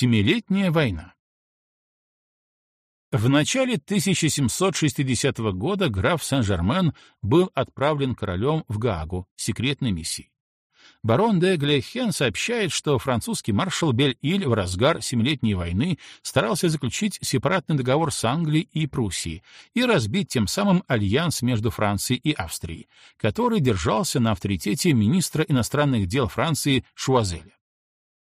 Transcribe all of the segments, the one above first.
Семилетняя война. В начале 1760 года граф Сен-Жермен был отправлен королем в Гаагу секретной миссией. Барон де Глехен сообщает, что французский маршал Бель-Иль в разгар Семилетней войны старался заключить сепаратный договор с Англией и Пруссией и разбить тем самым альянс между Францией и Австрией, который держался на авторитете министра иностранных дел Франции Шуазеля.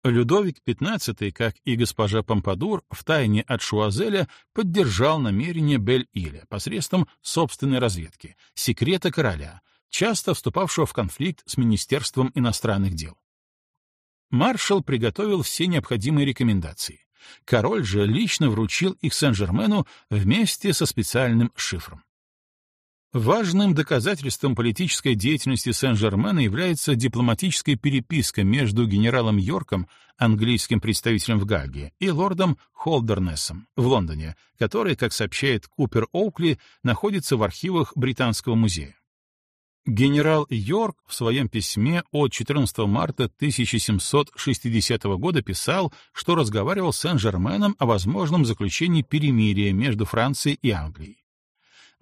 Людовик XV, как и госпожа Помпадур, втайне от Шуазеля поддержал намерение Бель-Иля посредством собственной разведки, секрета короля, часто вступавшего в конфликт с Министерством иностранных дел. Маршал приготовил все необходимые рекомендации. Король же лично вручил их Сен-Жермену вместе со специальным шифром. Важным доказательством политической деятельности Сен-Жермена является дипломатическая переписка между генералом Йорком, английским представителем в Гааге, и лордом Холдернессом в Лондоне, который, как сообщает Купер Оукли, находится в архивах Британского музея. Генерал Йорк в своем письме от 14 марта 1760 года писал, что разговаривал с Сен-Жерменом о возможном заключении перемирия между Францией и Англией.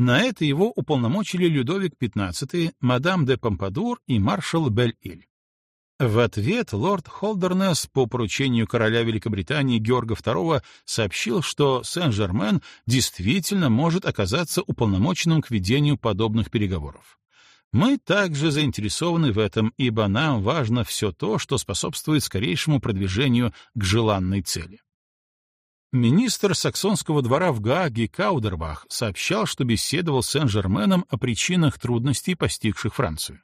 На это его уполномочили Людовик XV, мадам де Помпадур и маршал Бель-Иль. В ответ лорд Холдернес по поручению короля Великобритании Георга II сообщил, что Сен-Жермен действительно может оказаться уполномоченным к ведению подобных переговоров. Мы также заинтересованы в этом, ибо нам важно все то, что способствует скорейшему продвижению к желанной цели. Министр саксонского двора в Гааге Каудербах сообщал, что беседовал с Сен-Жерменом о причинах трудностей, постигших Францию.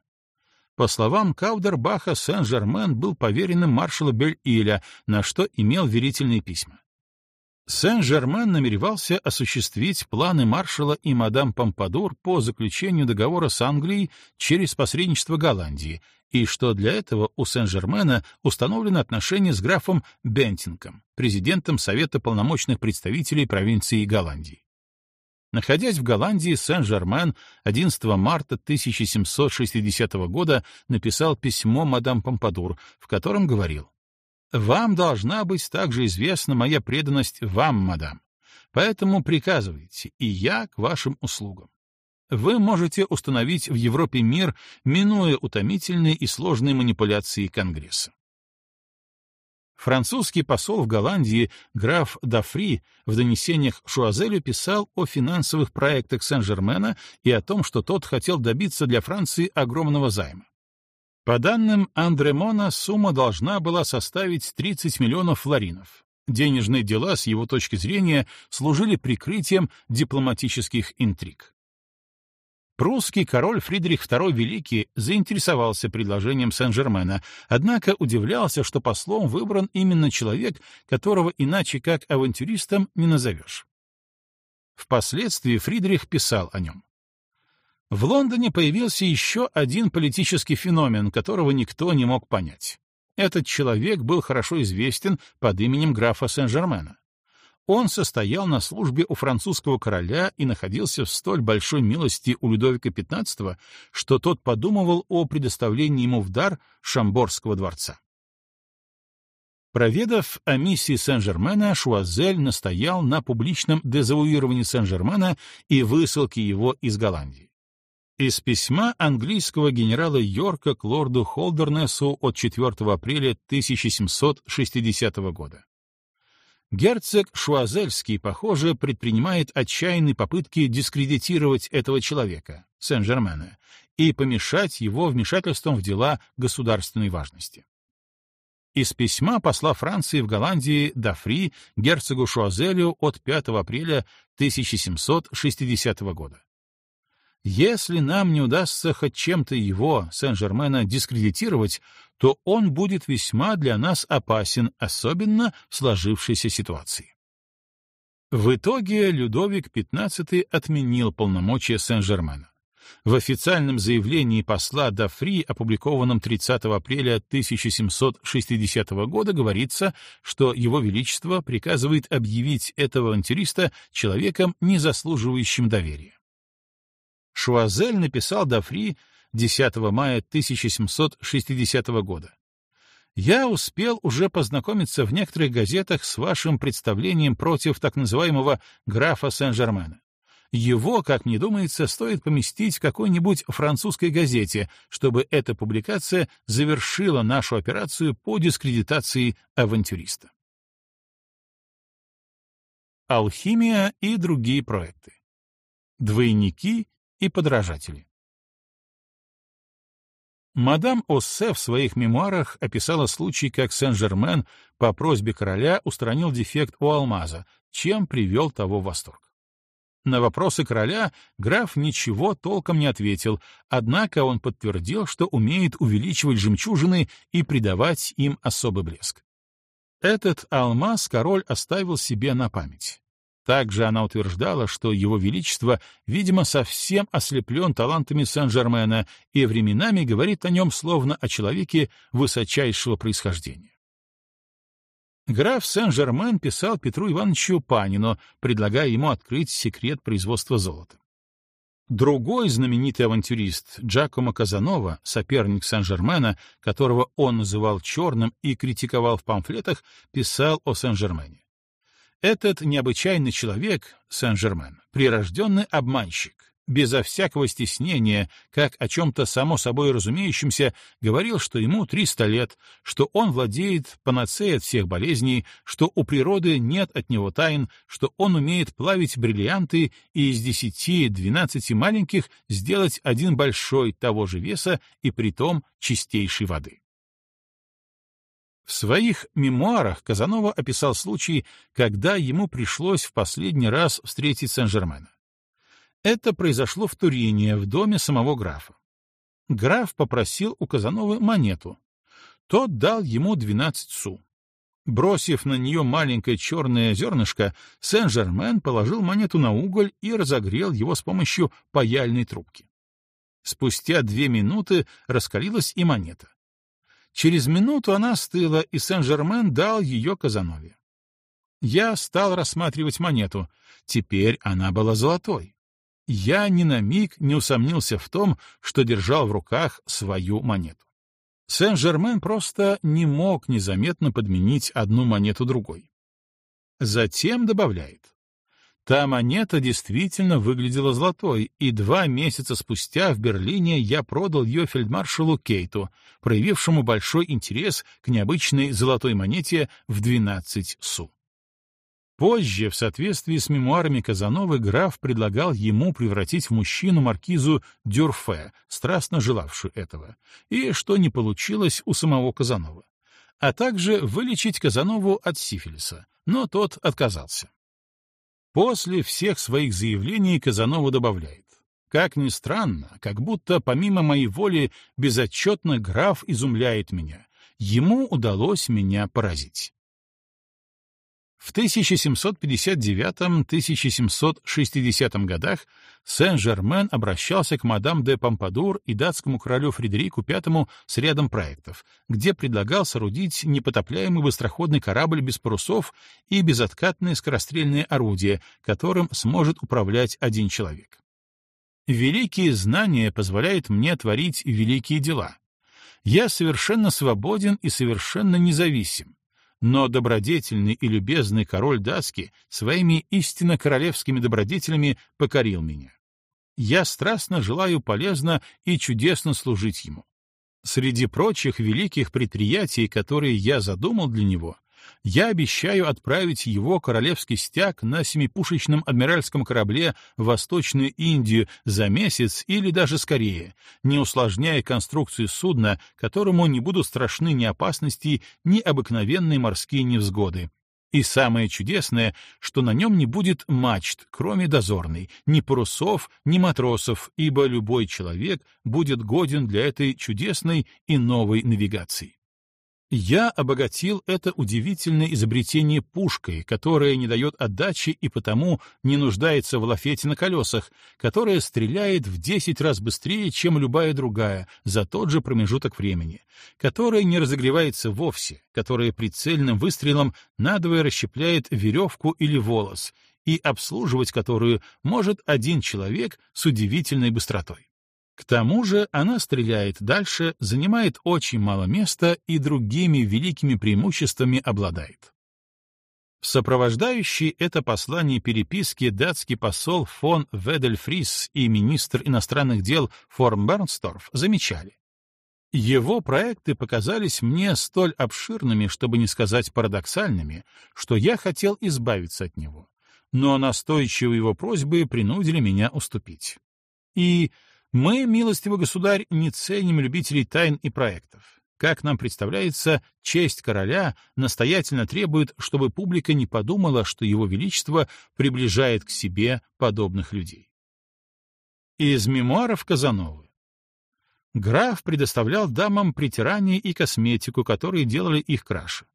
По словам Каудербаха, Сен-Жермен был поверенным маршала Бель-Иля, на что имел верительные письма. Сен-Жермен намеревался осуществить планы маршала и мадам Помпадур по заключению договора с Англией через посредничество Голландии, и что для этого у Сен-Жермена установлены отношения с графом Бентингом, президентом Совета полномочных представителей провинции Голландии. Находясь в Голландии, Сен-Жермен 11 марта 1760 года написал письмо мадам Помпадур, в котором говорил «Вам должна быть также известна моя преданность вам, мадам, поэтому приказывайте, и я к вашим услугам вы можете установить в Европе мир, минуя утомительные и сложные манипуляции Конгресса. Французский посол в Голландии граф Дафри в донесениях Шуазелю писал о финансовых проектах Сен-Жермена и о том, что тот хотел добиться для Франции огромного займа. По данным Андремона, сумма должна была составить 30 миллионов флоринов. Денежные дела, с его точки зрения, служили прикрытием дипломатических интриг. Прусский король Фридрих II Великий заинтересовался предложением Сен-Жермена, однако удивлялся, что послом выбран именно человек, которого иначе как авантюристом не назовешь. Впоследствии Фридрих писал о нем. В Лондоне появился еще один политический феномен, которого никто не мог понять. Этот человек был хорошо известен под именем графа Сен-Жермена. Он состоял на службе у французского короля и находился в столь большой милости у Людовика XV, что тот подумывал о предоставлении ему в дар Шамборского дворца. Проведав о миссии Сен-Жермена, Шуазель настоял на публичном дезавуировании Сен-Жермена и высылке его из Голландии. Из письма английского генерала Йорка к лорду Холдернесу от 4 апреля 1760 года. Герцог Шуазельский, похоже, предпринимает отчаянные попытки дискредитировать этого человека, Сен-Жермена, и помешать его вмешательством в дела государственной важности. Из письма посла Франции в Голландии Дафри герцогу Шуазелю от 5 апреля 1760 года. Если нам не удастся хоть чем-то его, Сен-Жермена, дискредитировать, то он будет весьма для нас опасен, особенно в сложившейся ситуации. В итоге Людовик XV отменил полномочия Сен-Жермена. В официальном заявлении посла Дафри, опубликованном 30 апреля 1760 года, говорится, что Его Величество приказывает объявить этого авантюриста человеком, не заслуживающим доверия. Шуазель написал Дафри 10 мая 1760 года. Я успел уже познакомиться в некоторых газетах с вашим представлением против так называемого графа Сен-Жермена. Его, как мне думается, стоит поместить в какой-нибудь французской газете, чтобы эта публикация завершила нашу операцию по дискредитации авантюриста. Алхимия и другие проекты. Двойники и подражатели. Мадам Оссе в своих мемуарах описала случай, как Сен-Жермен по просьбе короля устранил дефект у алмаза, чем привел того в восторг. На вопросы короля граф ничего толком не ответил, однако он подтвердил, что умеет увеличивать жемчужины и придавать им особый блеск. Этот алмаз король оставил себе на память. Также она утверждала, что его величество, видимо, совсем ослеплен талантами Сен-Жермена и временами говорит о нем словно о человеке высочайшего происхождения. Граф Сен-Жермен писал Петру Ивановичу Панину, предлагая ему открыть секрет производства золота. Другой знаменитый авантюрист, Джакомо Казанова, соперник Сен-Жермена, которого он называл черным и критиковал в памфлетах, писал о Сен-Жермене. Этот необычайный человек, Сен-Жермен, прирожденный обманщик, безо всякого стеснения, как о чем-то само собой разумеющемся, говорил, что ему 300 лет, что он владеет панацеей от всех болезней, что у природы нет от него тайн, что он умеет плавить бриллианты и из 10-12 маленьких сделать один большой того же веса и притом чистейшей воды. В своих мемуарах Казанова описал случай, когда ему пришлось в последний раз встретить Сен-Жермена. Это произошло в Турине, в доме самого графа. Граф попросил у Казановы монету. Тот дал ему 12 су. Бросив на нее маленькое черное зернышко, Сен-Жермен положил монету на уголь и разогрел его с помощью паяльной трубки. Спустя две минуты раскалилась и монета. Через минуту она остыла, и Сен-Жермен дал ее Казанове. Я стал рассматривать монету. Теперь она была золотой. Я ни на миг не усомнился в том, что держал в руках свою монету. Сен-Жермен просто не мог незаметно подменить одну монету другой. Затем добавляет. Та монета действительно выглядела золотой, и два месяца спустя в Берлине я продал ее фельдмаршалу Кейту, проявившему большой интерес к необычной золотой монете в 12 су. Позже, в соответствии с мемуарами Казановы, граф предлагал ему превратить в мужчину маркизу Дюрфе, страстно желавшую этого, и что не получилось у самого Казанова, а также вылечить Казанову от сифилиса, но тот отказался. После всех своих заявлений Казанова добавляет. Как ни странно, как будто помимо моей воли безотчетно граф изумляет меня. Ему удалось меня поразить. В 1759-1760 годах Сен-Жермен обращался к мадам де Помпадур и датскому королю Фредерику V с рядом проектов, где предлагал соорудить непотопляемый быстроходный корабль без парусов и безоткатное скорострельное орудие, которым сможет управлять один человек. Великие знания позволяют мне творить великие дела. Я совершенно свободен и совершенно независим но добродетельный и любезный король датский своими истинно королевскими добродетелями покорил меня. Я страстно желаю полезно и чудесно служить ему. Среди прочих великих предприятий, которые я задумал для него, я обещаю отправить его королевский стяг на семипушечном адмиральском корабле в Восточную Индию за месяц или даже скорее, не усложняя конструкцию судна, которому не будут страшны ни опасности, ни обыкновенные морские невзгоды. И самое чудесное, что на нем не будет мачт, кроме дозорной, ни парусов, ни матросов, ибо любой человек будет годен для этой чудесной и новой навигации. Я обогатил это удивительное изобретение пушкой, которая не дает отдачи и потому не нуждается в лафете на колесах, которая стреляет в 10 раз быстрее, чем любая другая, за тот же промежуток времени, которая не разогревается вовсе, которая прицельным выстрелом надвое расщепляет веревку или волос, и обслуживать которую может один человек с удивительной быстротой. К тому же она стреляет дальше, занимает очень мало места и другими великими преимуществами обладает. Сопровождающий это послание переписки датский посол фон Ведельфрис и министр иностранных дел Форм Бернсторф замечали. Его проекты показались мне столь обширными, чтобы не сказать парадоксальными, что я хотел избавиться от него, но настойчивые его просьбы принудили меня уступить. И мы, милостивый государь, не ценим любителей тайн и проектов. Как нам представляется, честь короля настоятельно требует, чтобы публика не подумала, что его величество приближает к себе подобных людей. Из мемуаров Казановы. Граф предоставлял дамам притирание и косметику, которые делали их краше.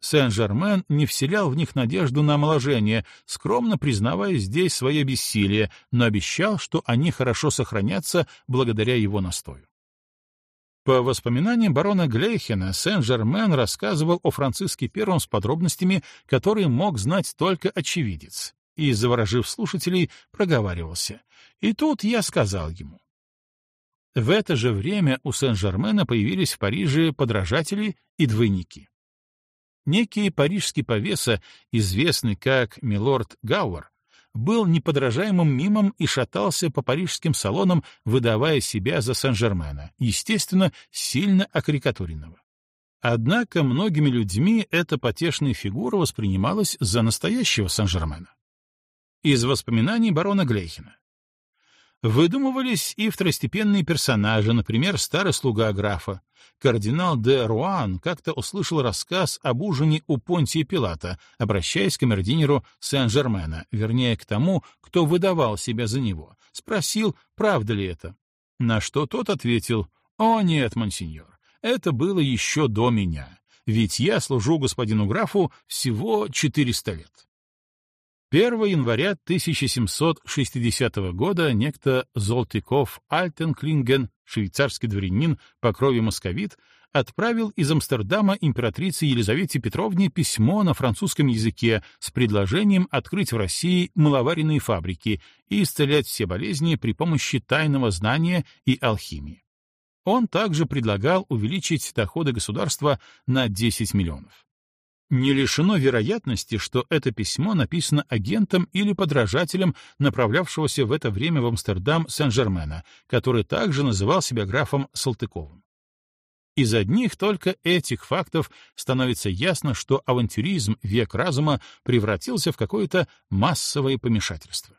Сен-Жермен не вселял в них надежду на омоложение, скромно признавая здесь свое бессилие, но обещал, что они хорошо сохранятся благодаря его настою. По воспоминаниям барона Глейхена, Сен-Жермен рассказывал о Франциске I с подробностями, которые мог знать только очевидец, и, заворожив слушателей, проговаривался. И тут я сказал ему. В это же время у Сен-Жермена появились в Париже подражатели и двойники. Некий парижский повеса, известный как Милорд Гауэр, был неподражаемым мимом и шатался по парижским салонам, выдавая себя за Сен-Жермена, естественно, сильно окарикатуренного. Однако многими людьми эта потешная фигура воспринималась за настоящего Сен-Жермена. Из воспоминаний барона Глейхена. Выдумывались и второстепенные персонажи, например, старый слуга графа. Кардинал де Руан как-то услышал рассказ об ужине у Понтия Пилата, обращаясь к камердинеру Сен-Жермена, вернее, к тому, кто выдавал себя за него. Спросил, правда ли это. На что тот ответил, «О нет, монсеньор, это было еще до меня, ведь я служу господину графу всего 400 лет». 1 января 1760 года некто Золтиков Альтенклинген, швейцарский дворянин по крови московит, отправил из Амстердама императрице Елизавете Петровне письмо на французском языке с предложением открыть в России маловаренные фабрики и исцелять все болезни при помощи тайного знания и алхимии. Он также предлагал увеличить доходы государства на 10 миллионов. Не лишено вероятности, что это письмо написано агентом или подражателем направлявшегося в это время в Амстердам Сен-Жермена, который также называл себя графом Салтыковым. Из одних только этих фактов становится ясно, что авантюризм век разума превратился в какое-то массовое помешательство.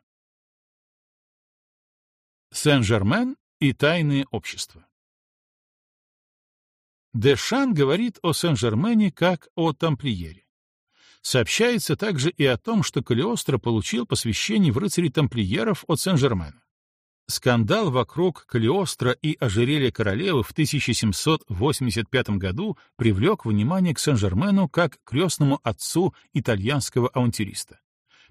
Сен-Жермен и тайные общества Дешан говорит о Сен-Жермене как о тамплиере. Сообщается также и о том, что Калиостро получил посвящение в рыцари тамплиеров от Сен-Жермена. Скандал вокруг Калиостро и ожерелья королевы в 1785 году привлек внимание к Сен-Жермену как крестному отцу итальянского авантюриста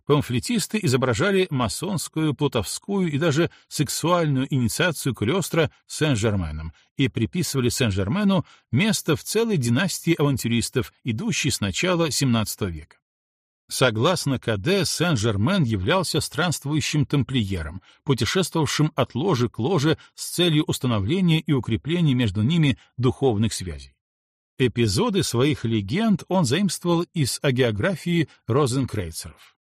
памфлетисты изображали масонскую, плутовскую и даже сексуальную инициацию Калиостро Сен-Жерменом и приписывали Сен-Жермену место в целой династии авантюристов, идущей с начала XVII века. Согласно Каде, Сен-Жермен являлся странствующим тамплиером, путешествовавшим от ложи к ложе с целью установления и укрепления между ними духовных связей. Эпизоды своих легенд он заимствовал из агеографии розенкрейцеров.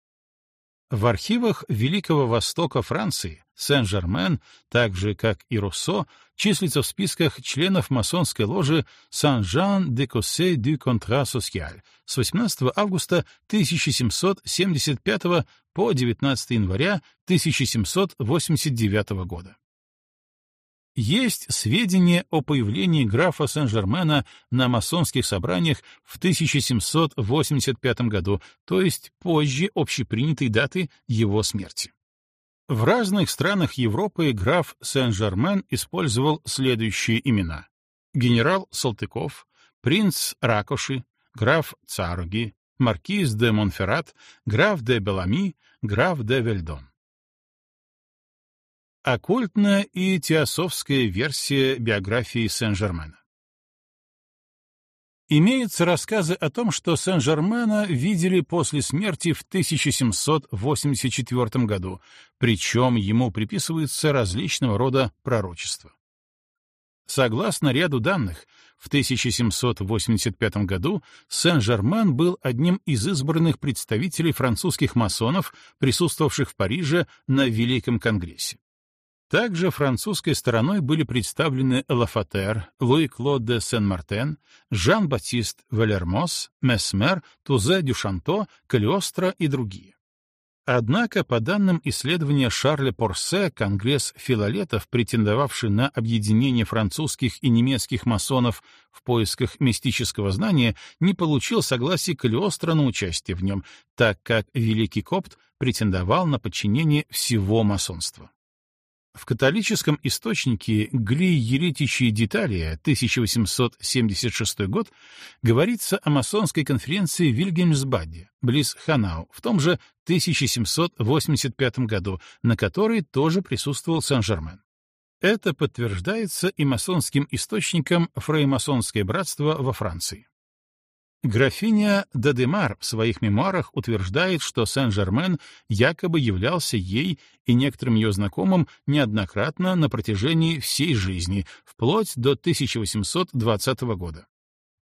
В архивах Великого Востока Франции Сен-Жермен, так же как и Руссо, числится в списках членов масонской ложи Сан-Жан де Коссе du Contrat Social с 18 августа 1775 по 19 января 1789 года. Есть сведения о появлении графа Сен-Жермена на масонских собраниях в 1785 году, то есть позже общепринятой даты его смерти. В разных странах Европы граф Сен-Жермен использовал следующие имена. Генерал Салтыков, принц Ракоши, граф Царуги, маркиз де Монферрат, граф де Белами, граф де Вельдон. Оккультная и теософская версия биографии Сен-Жермена. Имеются рассказы о том, что Сен-Жермена видели после смерти в 1784 году, причем ему приписываются различного рода пророчества. Согласно ряду данных, в 1785 году Сен-Жермен был одним из избранных представителей французских масонов, присутствовавших в Париже на Великом Конгрессе. Также французской стороной были представлены Лафатер, Луи-Клод де Сен-Мартен, Жан-Батист Валермос, Месмер, Тузе Дюшанто, Калиостро и другие. Однако, по данным исследования Шарля Порсе, Конгресс филолетов, претендовавший на объединение французских и немецких масонов в поисках мистического знания, не получил согласия Калиостро на участие в нем, так как Великий Копт претендовал на подчинение всего масонства. В католическом источнике Гли Еретичи Деталия, 1876 год, говорится о масонской конференции в Вильгельмсбаде, близ Ханау, в том же 1785 году, на которой тоже присутствовал Сен-Жермен. Это подтверждается и масонским источником Фреймасонское братство во Франции. Графиня Дадемар в своих мемуарах утверждает, что Сен-Жермен якобы являлся ей и некоторым ее знакомым неоднократно на протяжении всей жизни, вплоть до 1820 года.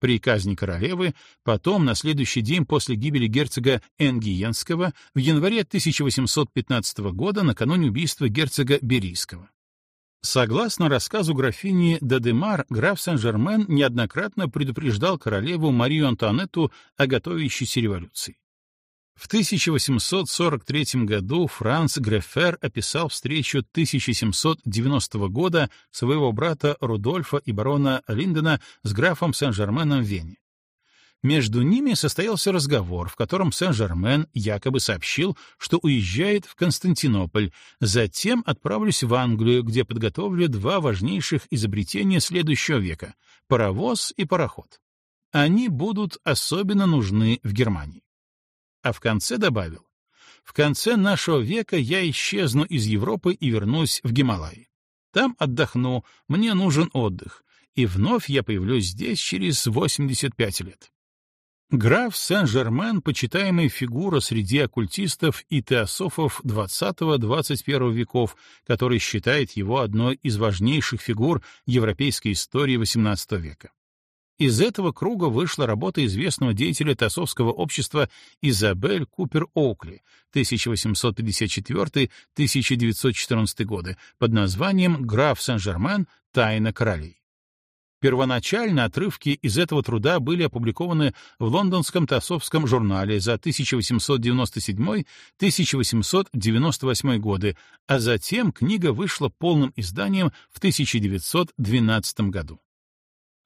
При казни королевы, потом, на следующий день после гибели герцога Энгиенского, в январе 1815 года, накануне убийства герцога Берийского. Согласно рассказу графини Дадемар, граф Сен-Жермен неоднократно предупреждал королеву Марию Антуанетту о готовящейся революции. В 1843 году Франц Грефер описал встречу 1790 года своего брата Рудольфа и барона Линдена с графом Сен-Жерменом в Вене. Между ними состоялся разговор, в котором Сен-Жермен якобы сообщил, что уезжает в Константинополь, затем отправлюсь в Англию, где подготовлю два важнейших изобретения следующего века — паровоз и пароход. Они будут особенно нужны в Германии. А в конце добавил, в конце нашего века я исчезну из Европы и вернусь в Гималаи. Там отдохну, мне нужен отдых, и вновь я появлюсь здесь через 85 лет. Граф Сен-Жермен — почитаемая фигура среди оккультистов и теософов XX-XXI веков, который считает его одной из важнейших фигур европейской истории XVIII века. Из этого круга вышла работа известного деятеля теософского общества Изабель Купер Оукли 1854-1914 годы под названием «Граф Сен-Жермен. Тайна королей». Первоначально отрывки из этого труда были опубликованы в лондонском Тасовском журнале за 1897-1898 годы, а затем книга вышла полным изданием в 1912 году.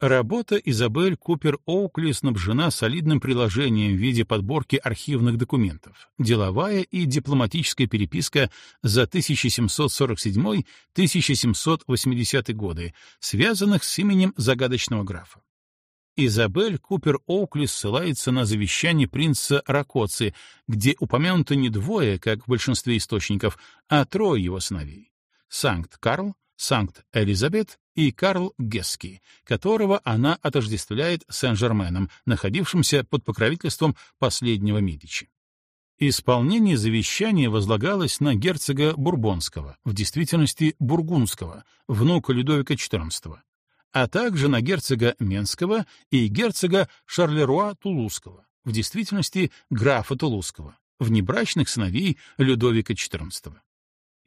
Работа Изабель Купер Оукли снабжена солидным приложением в виде подборки архивных документов, деловая и дипломатическая переписка за 1747-1780 годы, связанных с именем загадочного графа. Изабель Купер Оукли ссылается на завещание принца Ракоци, где упомянуто не двое, как в большинстве источников, а трое его сыновей — Санкт Карл, Санкт-Элизабет и Карл Гесский, которого она отождествляет Сен-Жерменом, находившимся под покровительством последнего Медичи. Исполнение завещания возлагалось на герцога Бурбонского, в действительности Бургундского, внука Людовика XIV, а также на герцога Менского и герцога Шарлеруа Тулузского, в действительности графа Тулузского, внебрачных сыновей Людовика XIV.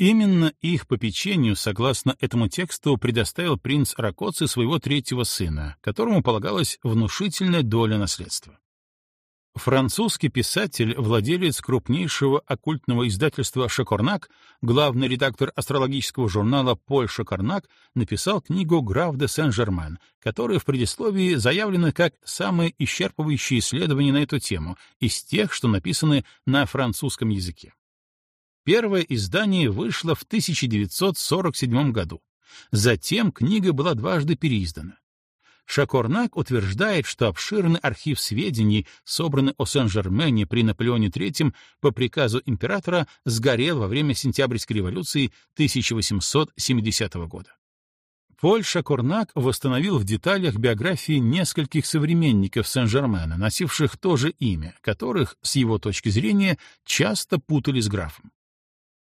Именно их попечению, согласно этому тексту, предоставил принц Ракоци своего третьего сына, которому полагалась внушительная доля наследства. Французский писатель, владелец крупнейшего оккультного издательства «Шакорнак», главный редактор астрологического журнала «Поль Шакорнак», написал книгу «Граф де Сен-Жермен», которая в предисловии заявлена как самое исчерпывающее исследование на эту тему из тех, что написаны на французском языке. Первое издание вышло в 1947 году. Затем книга была дважды переиздана. Шакорнак утверждает, что обширный архив сведений, собранный о Сен-Жермене при Наполеоне III по приказу императора, сгорел во время Сентябрьской революции 1870 года. Поль Шакорнак восстановил в деталях биографии нескольких современников Сен-Жермена, носивших то же имя, которых, с его точки зрения, часто путали с графом.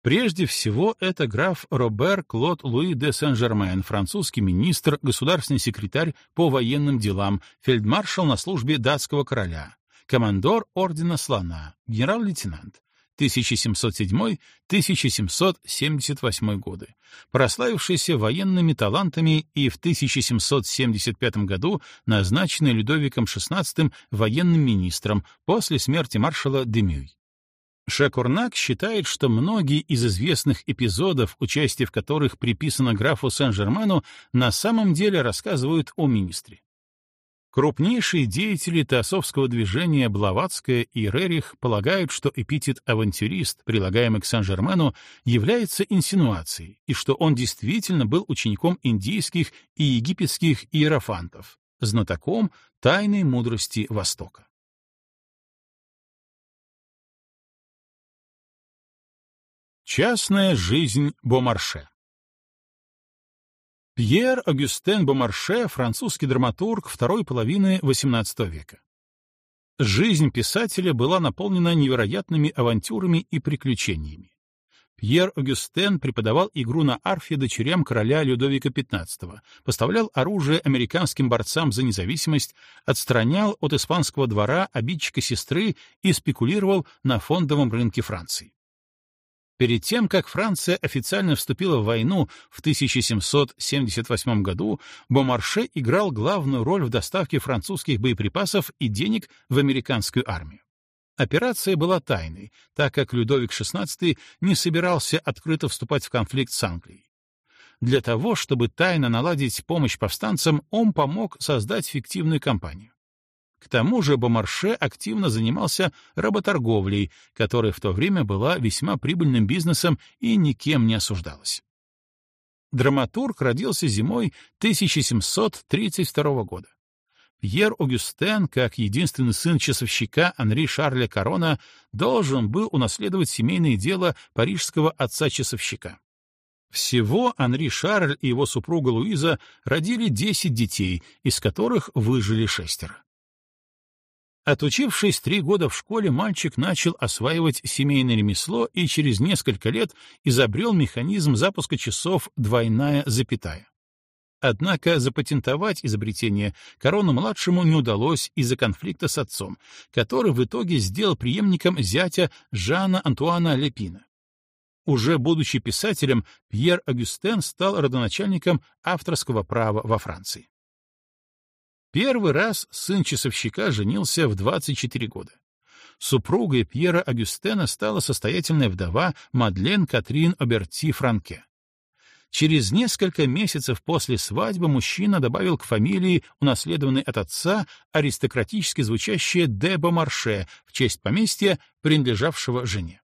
Прежде всего, это граф Робер Клод Луи де Сен-Жермен, французский министр, государственный секретарь по военным делам, фельдмаршал на службе датского короля, командор ордена Слона, генерал-лейтенант, 1707-1778 годы, прославившийся военными талантами и в 1775 году назначенный Людовиком XVI военным министром после смерти маршала Демюй. Шакурнак считает, что многие из известных эпизодов, участие в которых приписано графу Сен-Жермену, на самом деле рассказывают о министре. Крупнейшие деятели теософского движения Блаватская и Рерих полагают, что эпитет «авантюрист», прилагаемый к Сен-Жермену, является инсинуацией, и что он действительно был учеником индийских и египетских иерофантов, знатоком тайной мудрости Востока. Частная жизнь Бомарше Пьер Агюстен Бомарше — французский драматург второй половины XVIII века. Жизнь писателя была наполнена невероятными авантюрами и приключениями. Пьер Агюстен преподавал игру на арфе дочерям короля Людовика XV, поставлял оружие американским борцам за независимость, отстранял от испанского двора обидчика сестры и спекулировал на фондовом рынке Франции. Перед тем, как Франция официально вступила в войну в 1778 году, Бомарше играл главную роль в доставке французских боеприпасов и денег в американскую армию. Операция была тайной, так как Людовик XVI не собирался открыто вступать в конфликт с Англией. Для того, чтобы тайно наладить помощь повстанцам, он помог создать фиктивную кампанию. К тому же Бомарше активно занимался работорговлей, которая в то время была весьма прибыльным бизнесом и никем не осуждалась. Драматург родился зимой 1732 года. Пьер Огюстен, как единственный сын часовщика Анри Шарля Корона, должен был унаследовать семейное дело парижского отца-часовщика. Всего Анри Шарль и его супруга Луиза родили 10 детей, из которых выжили шестеро. Отучившись три года в школе, мальчик начал осваивать семейное ремесло и через несколько лет изобрел механизм запуска часов «двойная запятая». Однако запатентовать изобретение Корону-младшему не удалось из-за конфликта с отцом, который в итоге сделал преемником зятя Жана Антуана Лепина. Уже будучи писателем, Пьер Агюстен стал родоначальником авторского права во Франции. Первый раз сын часовщика женился в 24 года. Супругой Пьера Агюстена стала состоятельная вдова Мадлен Катрин Оберти Франке. Через несколько месяцев после свадьбы мужчина добавил к фамилии, унаследованной от отца, аристократически звучащее де Бомарше в честь поместья, принадлежавшего жене.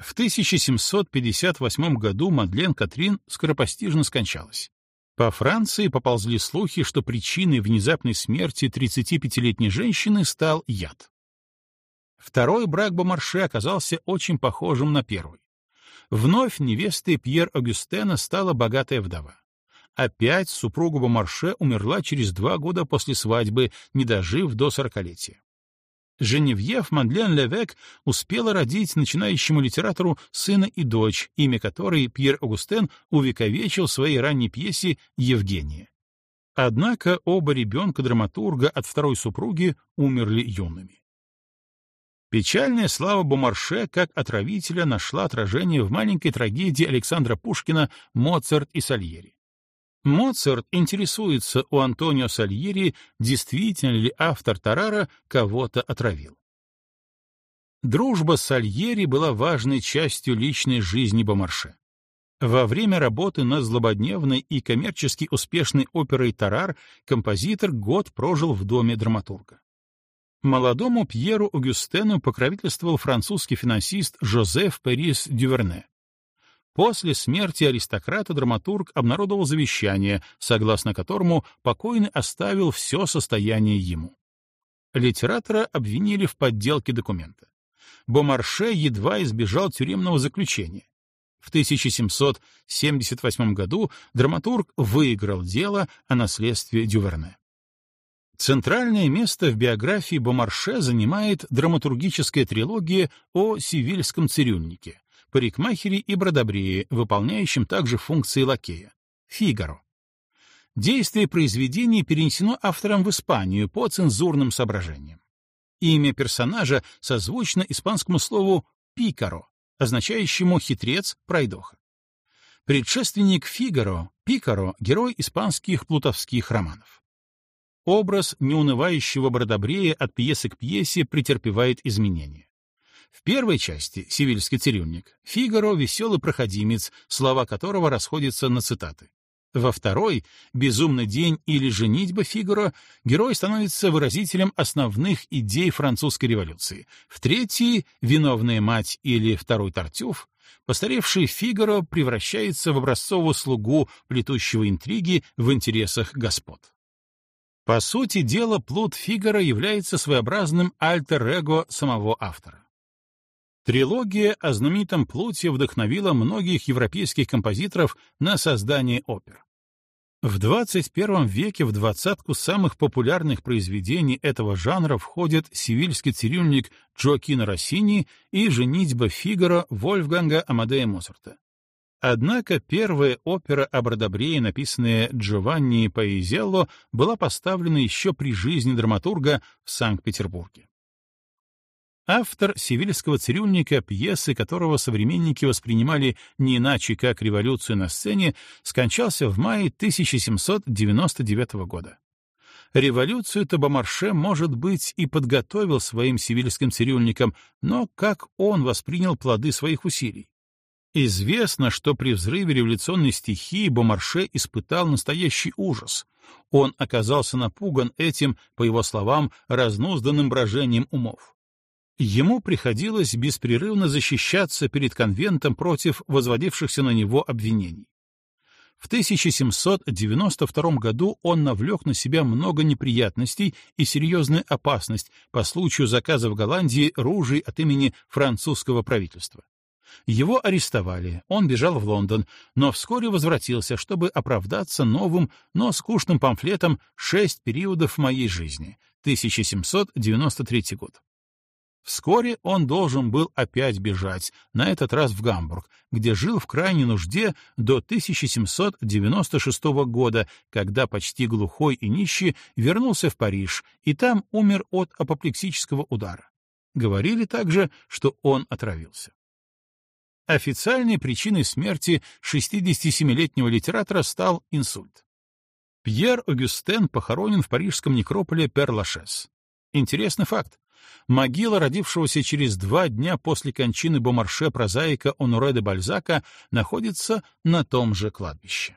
В 1758 году Мадлен Катрин скоропостижно скончалась. По Франции поползли слухи, что причиной внезапной смерти 35-летней женщины стал яд. Второй брак Бомарше оказался очень похожим на первый. Вновь невестой Пьер Агюстена стала богатая вдова. Опять супруга Бомарше умерла через два года после свадьбы, не дожив до сорокалетия. Женевьев Мандлен Левек успела родить начинающему литератору сына и дочь, имя которой Пьер Аугустен увековечил в своей ранней пьесе «Евгения». Однако оба ребенка драматурга от второй супруги умерли юными. Печальная слава Бомарше как отравителя нашла отражение в маленькой трагедии Александра Пушкина «Моцарт и Сальери». Моцарт интересуется у Антонио Сальери, действительно ли автор Тарара кого-то отравил. Дружба с Сальери была важной частью личной жизни Бомарше. Во время работы над злободневной и коммерчески успешной оперой «Тарар» композитор год прожил в доме драматурга. Молодому Пьеру Огюстену покровительствовал французский финансист Жозеф Перис Дюверне. После смерти аристократа драматург обнародовал завещание, согласно которому покойный оставил все состояние ему. Литератора обвинили в подделке документа. Бомарше едва избежал тюремного заключения. В 1778 году драматург выиграл дело о наследстве Дюверне. Центральное место в биографии Бомарше занимает драматургическая трилогия о сивильском цирюльнике, парикмахере и бродобрее, выполняющем также функции лакея, Фигаро. Действие произведения перенесено автором в Испанию по цензурным соображениям. Имя персонажа созвучно испанскому слову «пикаро», означающему «хитрец, пройдоха». Предшественник Фигаро, Пикаро — герой испанских плутовских романов. Образ неунывающего бродобрея от пьесы к пьесе претерпевает изменения. В первой части «Сивильский цирюльник» Фигаро — веселый проходимец, слова которого расходятся на цитаты. Во второй «Безумный день» или «Женитьба Фигаро» герой становится выразителем основных идей французской революции. В третьей «Виновная мать» или «Второй Тартюф» постаревший Фигаро превращается в образцового слугу, плетущего интриги в интересах господ. По сути дела, плод Фигаро является своеобразным альтер-эго самого автора. Трилогия о знаменитом плуте вдохновила многих европейских композиторов на создание опер. В 21 веке в двадцатку самых популярных произведений этого жанра входят «Сивильский цирюльник» Джоакино Россини и «Женитьба Фигаро» Вольфганга Амадея Моцарта. Однако первая опера о Бродобрее, написанная Джованни Паизелло, была поставлена еще при жизни драматурга в Санкт-Петербурге. Автор «Севильского цирюльника», пьесы которого современники воспринимали не иначе, как революцию на сцене, скончался в мае 1799 года. Революцию-то Бомарше, может быть, и подготовил своим севильским цирюльникам, но как он воспринял плоды своих усилий? Известно, что при взрыве революционной стихии Бомарше испытал настоящий ужас. Он оказался напуган этим, по его словам, разнузданным брожением умов. Ему приходилось беспрерывно защищаться перед конвентом против возводившихся на него обвинений. В 1792 году он навлек на себя много неприятностей и серьезную опасность по случаю заказа в Голландии ружей от имени французского правительства. Его арестовали, он бежал в Лондон, но вскоре возвратился, чтобы оправдаться новым, но скучным памфлетом «Шесть периодов моей жизни» 1793 год. Вскоре он должен был опять бежать, на этот раз в Гамбург, где жил в крайней нужде до 1796 года, когда почти глухой и нищий вернулся в Париж и там умер от апоплексического удара. Говорили также, что он отравился. Официальной причиной смерти 67-летнего литератора стал инсульт. Пьер Огюстен похоронен в парижском некрополе Пер-Лашес. Интересный факт. Могила родившегося через два дня после кончины Бомарше прозаика Оноре де Бальзака находится на том же кладбище.